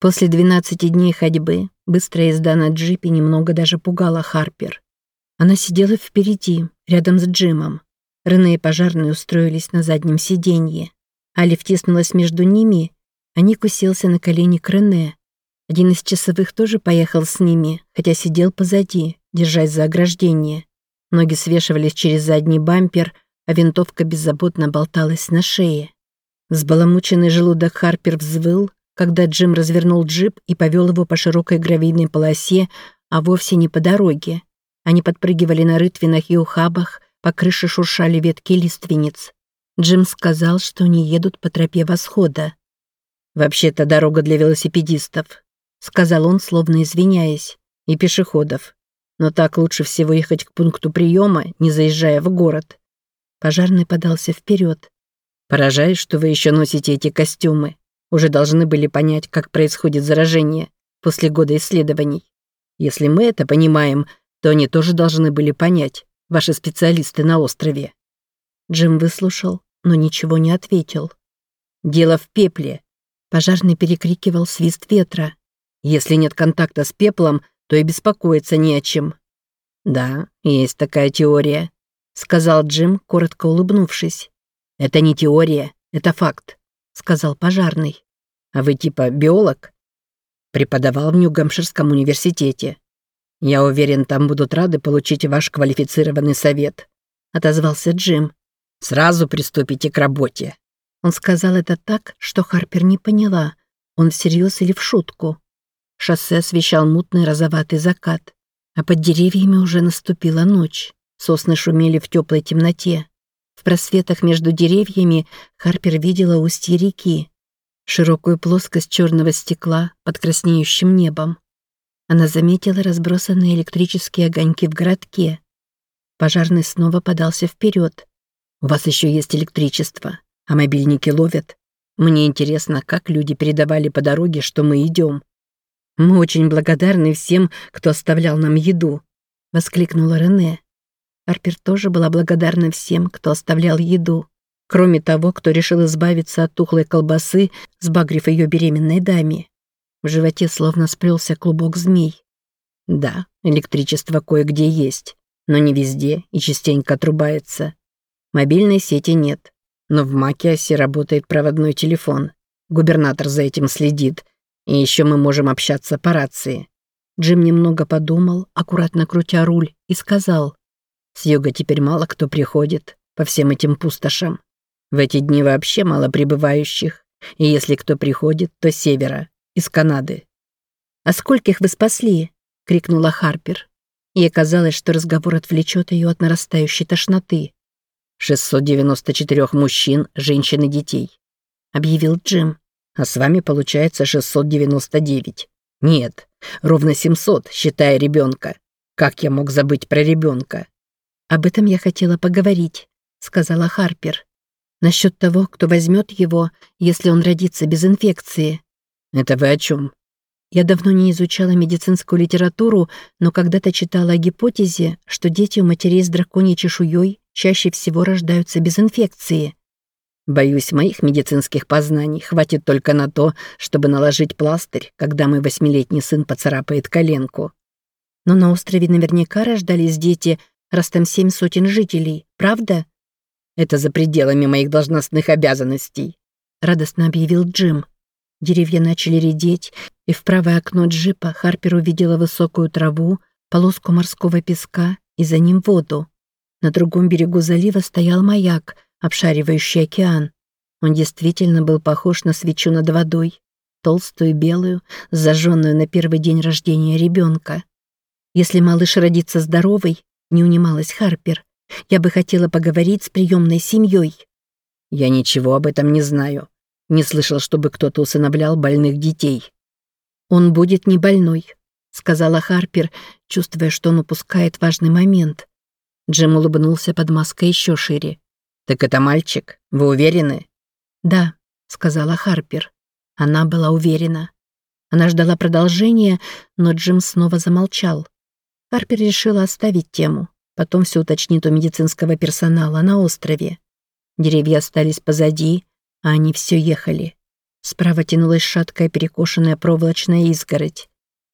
После 12 дней ходьбы быстрая езда на джипе немного даже пугала Харпер. Она сидела впереди, рядом с Джимом. Рене и пожарные устроились на заднем сиденье. Али втиснулась между ними, а Ник уселся на колени к Рене. Один из часовых тоже поехал с ними, хотя сидел позади, держась за ограждение. Ноги свешивались через задний бампер, а винтовка беззаботно болталась на шее. Взбаламученный желудок Харпер взвыл, когда Джим развернул джип и повел его по широкой гравийной полосе, а вовсе не по дороге. Они подпрыгивали на рытвинах и ухабах, по крыше шуршали ветки лиственниц. Джим сказал, что они едут по тропе восхода. «Вообще-то дорога для велосипедистов», — сказал он, словно извиняясь, — «и пешеходов. Но так лучше всего ехать к пункту приема, не заезжая в город». Пожарный подался вперед. Поражает, что вы еще носите эти костюмы. Уже должны были понять, как происходит заражение после года исследований. Если мы это понимаем, то они тоже должны были понять, ваши специалисты на острове». Джим выслушал, но ничего не ответил. «Дело в пепле», — пожарный перекрикивал свист ветра. «Если нет контакта с пеплом, то и беспокоиться не о чем». «Да, есть такая теория», — сказал Джим, коротко улыбнувшись. «Это не теория, это факт», — сказал пожарный. «А вы типа биолог?» «Преподавал в Нью-Гампширском университете. Я уверен, там будут рады получить ваш квалифицированный совет», — отозвался Джим. «Сразу приступите к работе». Он сказал это так, что Харпер не поняла, он всерьез или в шутку. Шоссе освещал мутный розоватый закат, а под деревьями уже наступила ночь. Сосны шумели в теплой темноте. В просветах между деревьями Харпер видела устье реки, широкую плоскость черного стекла под краснеющим небом. Она заметила разбросанные электрические огоньки в городке. Пожарный снова подался вперед. «У вас еще есть электричество, а мобильники ловят. Мне интересно, как люди передавали по дороге, что мы идем. Мы очень благодарны всем, кто оставлял нам еду», — воскликнула Рене. Арпер тоже была благодарна всем, кто оставлял еду. Кроме того, кто решил избавиться от тухлой колбасы, сбагрив ее беременной даме. В животе словно сплелся клубок змей. Да, электричество кое-где есть, но не везде и частенько отрубается. Мобильной сети нет, но в Макиасе работает проводной телефон. Губернатор за этим следит, и еще мы можем общаться по рации. Джим немного подумал, аккуратно крутя руль, и сказал, с юга теперь мало кто приходит по всем этим пустошам. В эти дни вообще мало прибывающих, и если кто приходит, то с севера, из Канады. «А скольких вы спасли?» — крикнула Харпер. Ей казалось, что разговор отвлечет ее от нарастающей тошноты. «694 мужчин, женщин и детей», — объявил Джим. «А с вами получается 699. Нет, ровно 700, считая ребенка. Как я мог забыть про ребенка? «Об этом я хотела поговорить», — сказала Харпер. «Насчет того, кто возьмет его, если он родится без инфекции». «Это вы о чем? Я давно не изучала медицинскую литературу, но когда-то читала о гипотезе, что дети у матерей с драконьей чешуей чаще всего рождаются без инфекции. Боюсь, моих медицинских познаний хватит только на то, чтобы наложить пластырь, когда мой восьмилетний сын поцарапает коленку. Но на острове наверняка рождались дети, раз там семь сотен жителей, правда?» «Это за пределами моих должностных обязанностей», — радостно объявил Джим. Деревья начали редеть, и в правое окно джипа Харпер увидела высокую траву, полоску морского песка и за ним воду. На другом берегу залива стоял маяк, обшаривающий океан. Он действительно был похож на свечу над водой, толстую белую, зажженную на первый день рождения ребенка. Если малыш родится здоровый, не унималась Харпер. «Я бы хотела поговорить с приемной семьей». «Я ничего об этом не знаю. Не слышал, чтобы кто-то усыновлял больных детей». «Он будет не больной», — сказала Харпер, чувствуя, что он упускает важный момент. Джим улыбнулся под маской еще шире. «Так это мальчик? Вы уверены?» «Да», — сказала Харпер. Она была уверена. Она ждала продолжения, но Джим снова замолчал. Харпер решила оставить тему, потом все уточнит у медицинского персонала на острове. Деревья остались позади, а они все ехали. Справа тянулась шаткая перекошенная проволочная изгородь.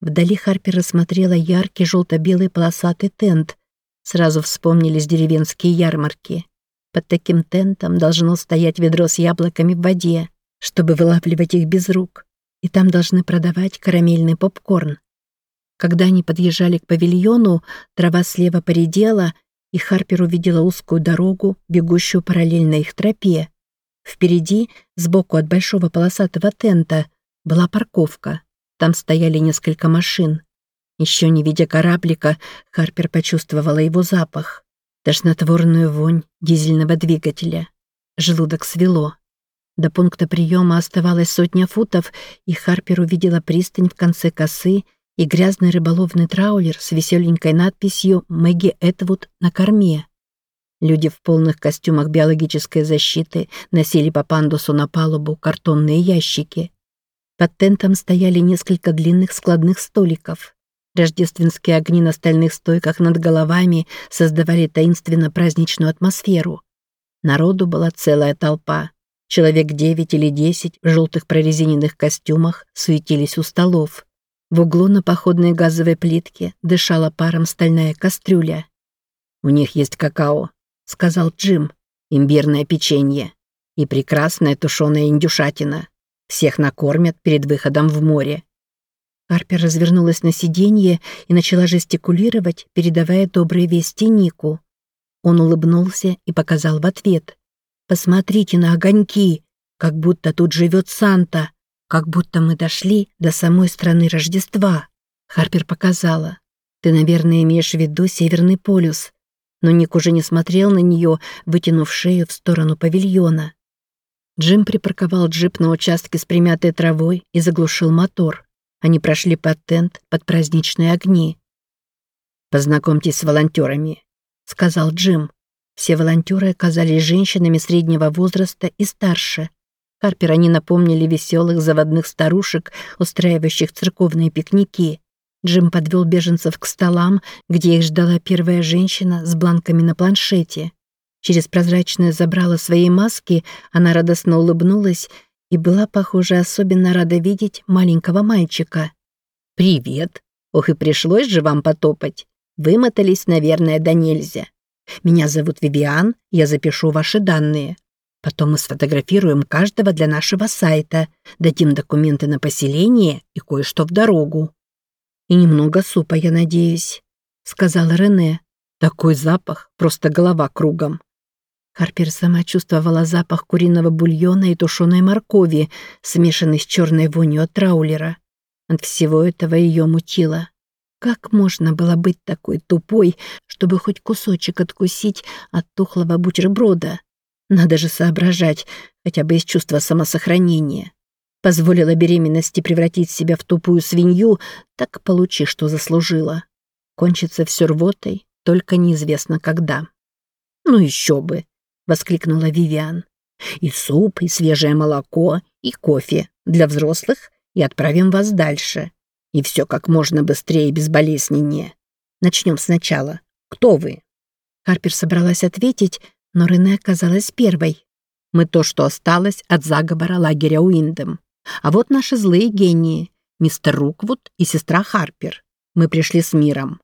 Вдали Харпер рассмотрела яркий желто-белый полосатый тент. Сразу вспомнились деревенские ярмарки. Под таким тентом должно стоять ведро с яблоками в воде, чтобы вылавливать их без рук. И там должны продавать карамельный попкорн. Когда они подъезжали к павильону, трава слева поредела, и Харпер увидела узкую дорогу, бегущую параллельно их тропе. Впереди, сбоку от большого полосатого тента, была парковка. Там стояли несколько машин. Еще не видя кораблика, Харпер почувствовала его запах. Тошнотворную вонь дизельного двигателя. Желудок свело. До пункта приема оставалось сотня футов, и Харпер увидела пристань в конце косы и грязный рыболовный траулер с веселенькой надписью «Мэгги Этвуд» на корме. Люди в полных костюмах биологической защиты носили по пандусу на палубу картонные ящики. Под тентом стояли несколько длинных складных столиков. Рождественские огни на стальных стойках над головами создавали таинственно праздничную атмосферу. Народу была целая толпа. Человек девять или десять в желтых прорезиненных костюмах суетились у столов. В углу на походной газовой плитке дышала паром стальная кастрюля. «У них есть какао», — сказал Джим, — «имбирное печенье и прекрасная тушеная индюшатина. Всех накормят перед выходом в море». Харпер развернулась на сиденье и начала жестикулировать, передавая добрые вести Нику. Он улыбнулся и показал в ответ. «Посмотрите на огоньки, как будто тут живет Санта». Как будто мы дошли до самой страны Рождества. Харпер показала. Ты, наверное, имеешь в виду Северный полюс. Но Ник уже не смотрел на нее, вытянув шею в сторону павильона. Джим припарковал джип на участке с примятой травой и заглушил мотор. Они прошли под тент под праздничные огни. «Познакомьтесь с волонтерами», — сказал Джим. Все волонтеры оказались женщинами среднего возраста и старше. Харпер они напомнили веселых заводных старушек, устраивающих церковные пикники. Джим подвел беженцев к столам, где их ждала первая женщина с бланками на планшете. Через прозрачное забрало своей маски она радостно улыбнулась и была, похоже, особенно рада видеть маленького мальчика. «Привет! Ох, и пришлось же вам потопать. Вымотались, наверное, до нельзя. Меня зовут Вивиан, я запишу ваши данные. Потом мы сфотографируем каждого для нашего сайта, дадим документы на поселение и кое-что в дорогу. И немного супа, я надеюсь, сказала Рене. Такой запах, просто голова кругом. Харпер сама чувствовала запах куриного бульона и тушеной моркови, смешанный с черной вонью от траулера. От всего этого ее мутило. Как можно было быть такой тупой, чтобы хоть кусочек откусить от тухлого бутерброда? Надо же соображать, хотя бы из чувства самосохранения. Позволила беременности превратить себя в тупую свинью, так получи, что заслужила. Кончится все рвотой, только неизвестно когда. «Ну еще бы!» — воскликнула Вивиан. «И суп, и свежее молоко, и кофе для взрослых, и отправим вас дальше. И все как можно быстрее и безболезненнее. Начнем сначала. Кто вы?» Харпер собралась ответить, но Рене оказалась первой. Мы то, что осталось от заговора лагеря Уиндем. А вот наши злые гении, мистер Руквуд и сестра Харпер. Мы пришли с миром.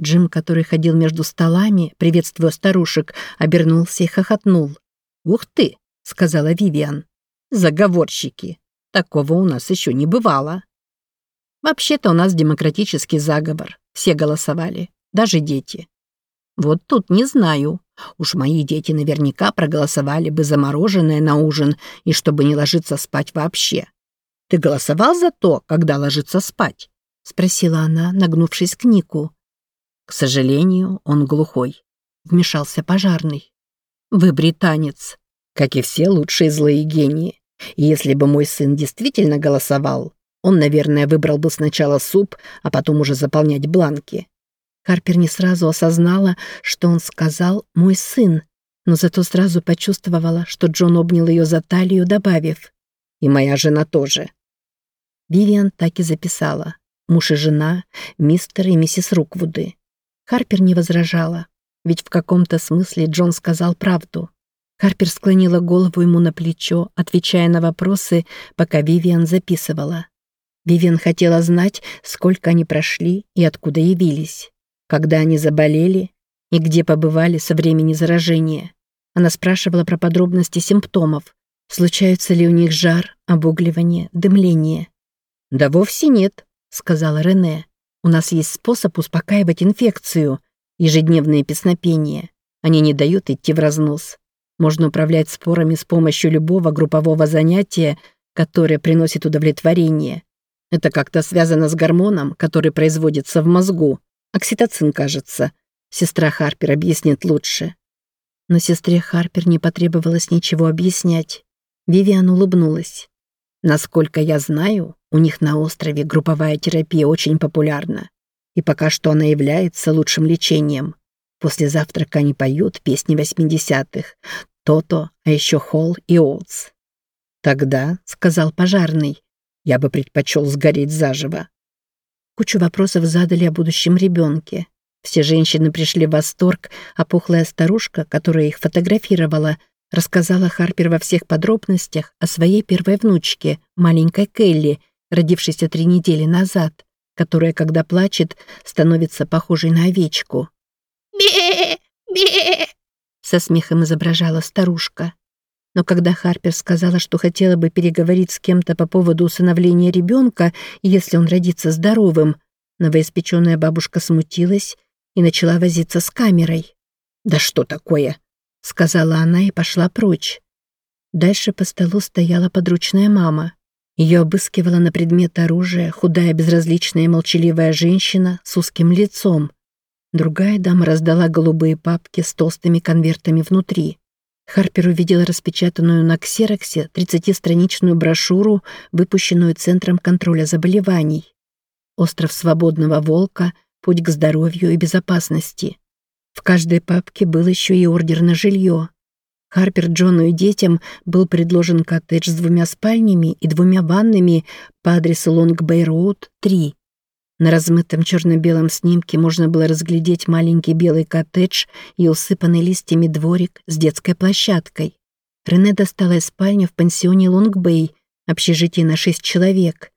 Джим, который ходил между столами, приветствуя старушек, обернулся и хохотнул. «Ух ты!» — сказала Вивиан. «Заговорщики! Такого у нас еще не бывало!» «Вообще-то у нас демократический заговор. Все голосовали, даже дети. Вот тут не знаю. Уж мои дети наверняка проголосовали бы за мороженое на ужин и чтобы не ложиться спать вообще. Ты голосовал за то, когда ложиться спать? Спросила она, нагнувшись к Нику. К сожалению, он глухой. Вмешался пожарный. Вы британец, как и все лучшие злые гении. И если бы мой сын действительно голосовал, он, наверное, выбрал бы сначала суп, а потом уже заполнять бланки. Харпер не сразу осознала, что он сказал «мой сын», но зато сразу почувствовала, что Джон обнял ее за талию, добавив «и моя жена тоже». Вивиан так и записала «муж и жена, мистер и миссис Руквуды». Харпер не возражала, ведь в каком-то смысле Джон сказал правду. Харпер склонила голову ему на плечо, отвечая на вопросы, пока Вивиан записывала. Вивиан хотела знать, сколько они прошли и откуда явились, когда они заболели и где побывали со времени заражения. Она спрашивала про подробности симптомов, случаются ли у них жар, обугливание, дымление. «Да вовсе нет», — сказала Рене. «У нас есть способ успокаивать инфекцию, ежедневные песнопения. Они не дают идти в разнос. Можно управлять спорами с помощью любого группового занятия, которое приносит удовлетворение. Это как-то связано с гормоном, который производится в мозгу. Окситоцин, кажется. Сестра Харпер объяснит лучше. Но сестре Харпер не потребовалось ничего объяснять. Вивиан улыбнулась. Насколько я знаю, у них на острове групповая терапия очень популярна. И пока что она является лучшим лечением. После завтрака они поют песни 80-х. То-то, а еще Холл и Олдс. «Тогда», — сказал пожарный, — «я бы предпочел сгореть заживо». Кучу вопросов задали о будущем ребенке. Все женщины пришли в восторг, а пухлая старушка, которая их фотографировала, рассказала Харпер во всех подробностях о своей первой внучке, маленькой Келли, родившейся три недели назад, которая, когда плачет, становится похожей на овечку. «Бе! Бе!» со смехом изображала старушка. Но когда Харпер сказала, что хотела бы переговорить с кем-то по поводу усыновления ребенка, если он родится здоровым, новоиспеченная бабушка смутилась и начала возиться с камерой. «Да что такое?» — сказала она и пошла прочь. Дальше по столу стояла подручная мама. Ее обыскивала на предмет оружия худая безразличная молчаливая женщина с узким лицом. Другая дама раздала голубые папки с толстыми конвертами внутри. Харпер увидела распечатанную на ксероксе 30-страничную брошюру, выпущенную Центром контроля заболеваний. «Остров свободного волка. Путь к здоровью и безопасности». В каждой папке был еще и ордер на жилье. Харпер Джону и детям был предложен коттедж с двумя спальнями и двумя ваннами по адресу Лонг-Бэй-Роуд, 3. На размытом черно-белом снимке можно было разглядеть маленький белый коттедж и усыпанный листьями дворик с детской площадкой. Рене достала из спальни в пансионе Лонгбей, общежитие на шесть человек.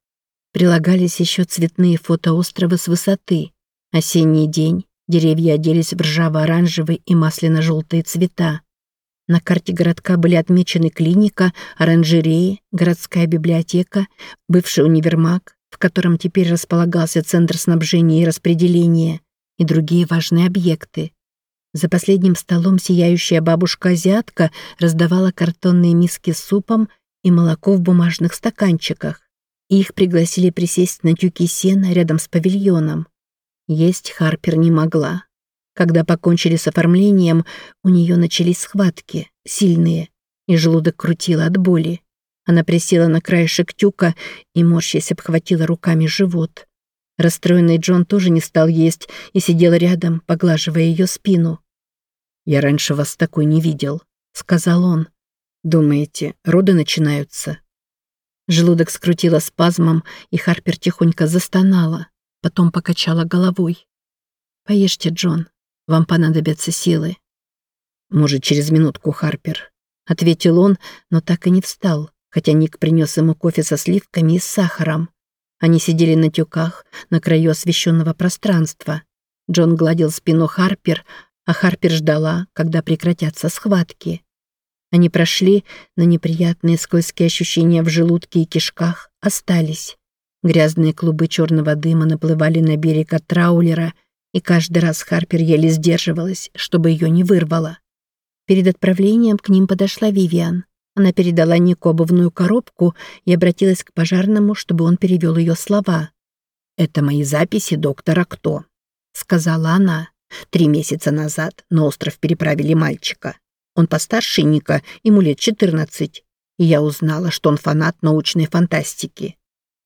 Прилагались еще цветные фото острова с высоты. Осенний день, деревья оделись в ржаво-оранжевые и масляно-желтые цвета. На карте городка были отмечены клиника, оранжереи, городская библиотека, бывший универмаг, в котором теперь располагался центр снабжения и распределения, и другие важные объекты. За последним столом сияющая бабушка-азиатка раздавала картонные миски с супом и молоко в бумажных стаканчиках. Их пригласили присесть на тюки сена рядом с павильоном. Есть Харпер не могла. Когда покончили с оформлением, у нее начались схватки, сильные, и желудок крутило от боли. Она присела на краешек тюка и, морщась, обхватила руками живот. Расстроенный Джон тоже не стал есть и сидел рядом, поглаживая ее спину. «Я раньше вас такой не видел», — сказал он. «Думаете, роды начинаются?» Желудок скрутило спазмом, и Харпер тихонько застонала, потом покачала головой. «Поешьте, Джон, вам понадобятся силы». «Может, через минутку, Харпер», — ответил он, но так и не встал хотя Ник принес ему кофе со сливками и с сахаром. Они сидели на тюках на краю освещенного пространства. Джон гладил спину Харпер, а Харпер ждала, когда прекратятся схватки. Они прошли, но неприятные скользкие ощущения в желудке и кишках остались. Грязные клубы черного дыма наплывали на берег от траулера, и каждый раз Харпер еле сдерживалась, чтобы ее не вырвало. Перед отправлением к ним подошла Вивиан. Она передала Нику обувную коробку и обратилась к пожарному, чтобы он перевел ее слова. «Это мои записи доктора Кто», — сказала она. «Три месяца назад на остров переправили мальчика. Он постарше Ника, ему лет 14. И я узнала, что он фанат научной фантастики.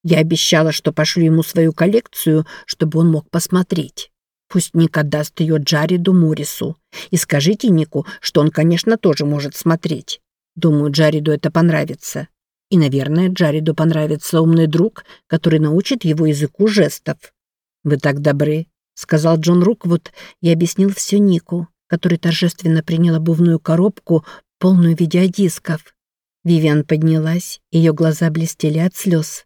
Я обещала, что пошлю ему свою коллекцию, чтобы он мог посмотреть. Пусть Ник отдаст ее Джареду Моррису. И скажите Нику, что он, конечно, тоже может смотреть. Думаю, Джареду это понравится. И, наверное, Джареду понравится умный друг, который научит его языку жестов. «Вы так добры», — сказал Джон Руквуд и объяснил все Нику, который торжественно принял обувную коробку, полную видеодисков. Вивиан поднялась, ее глаза блестели от слез.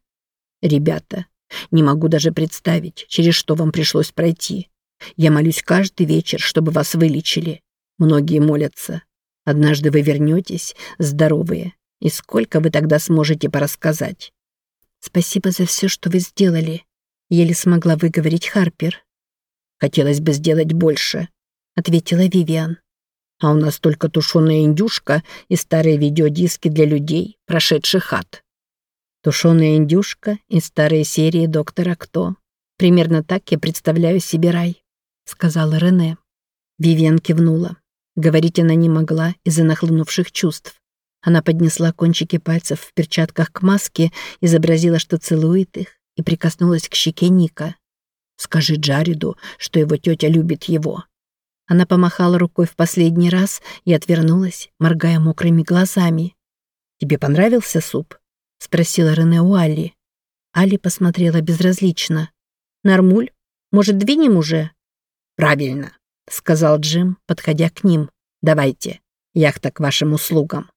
«Ребята, не могу даже представить, через что вам пришлось пройти. Я молюсь каждый вечер, чтобы вас вылечили. Многие молятся. Однажды вы вернетесь, здоровые. И сколько вы тогда сможете порассказать?» «Спасибо за все, что вы сделали», — еле смогла выговорить Харпер. «Хотелось бы сделать больше», — ответила Вивиан. «А у нас только тушеная индюшка и старые видеодиски для людей, прошедших ад». Тушеная индюшка и старые серии «Доктора Кто». Примерно так я представляю себе рай, сказала Рене. Вивиан кивнула. Говорить она не могла из-за нахлынувших чувств. Она поднесла кончики пальцев в перчатках к маске, изобразила, что целует их, и прикоснулась к щеке Ника. «Скажи Джареду, что его тетя любит его». Она помахала рукой в последний раз и отвернулась, моргая мокрыми глазами. «Тебе понравился суп?» — спросила Рене у Али. Али посмотрела безразлично. «Нормуль? Может, двинем уже?» «Правильно», — сказал Джим, подходя к ним. «Давайте, яхта к вашим услугам».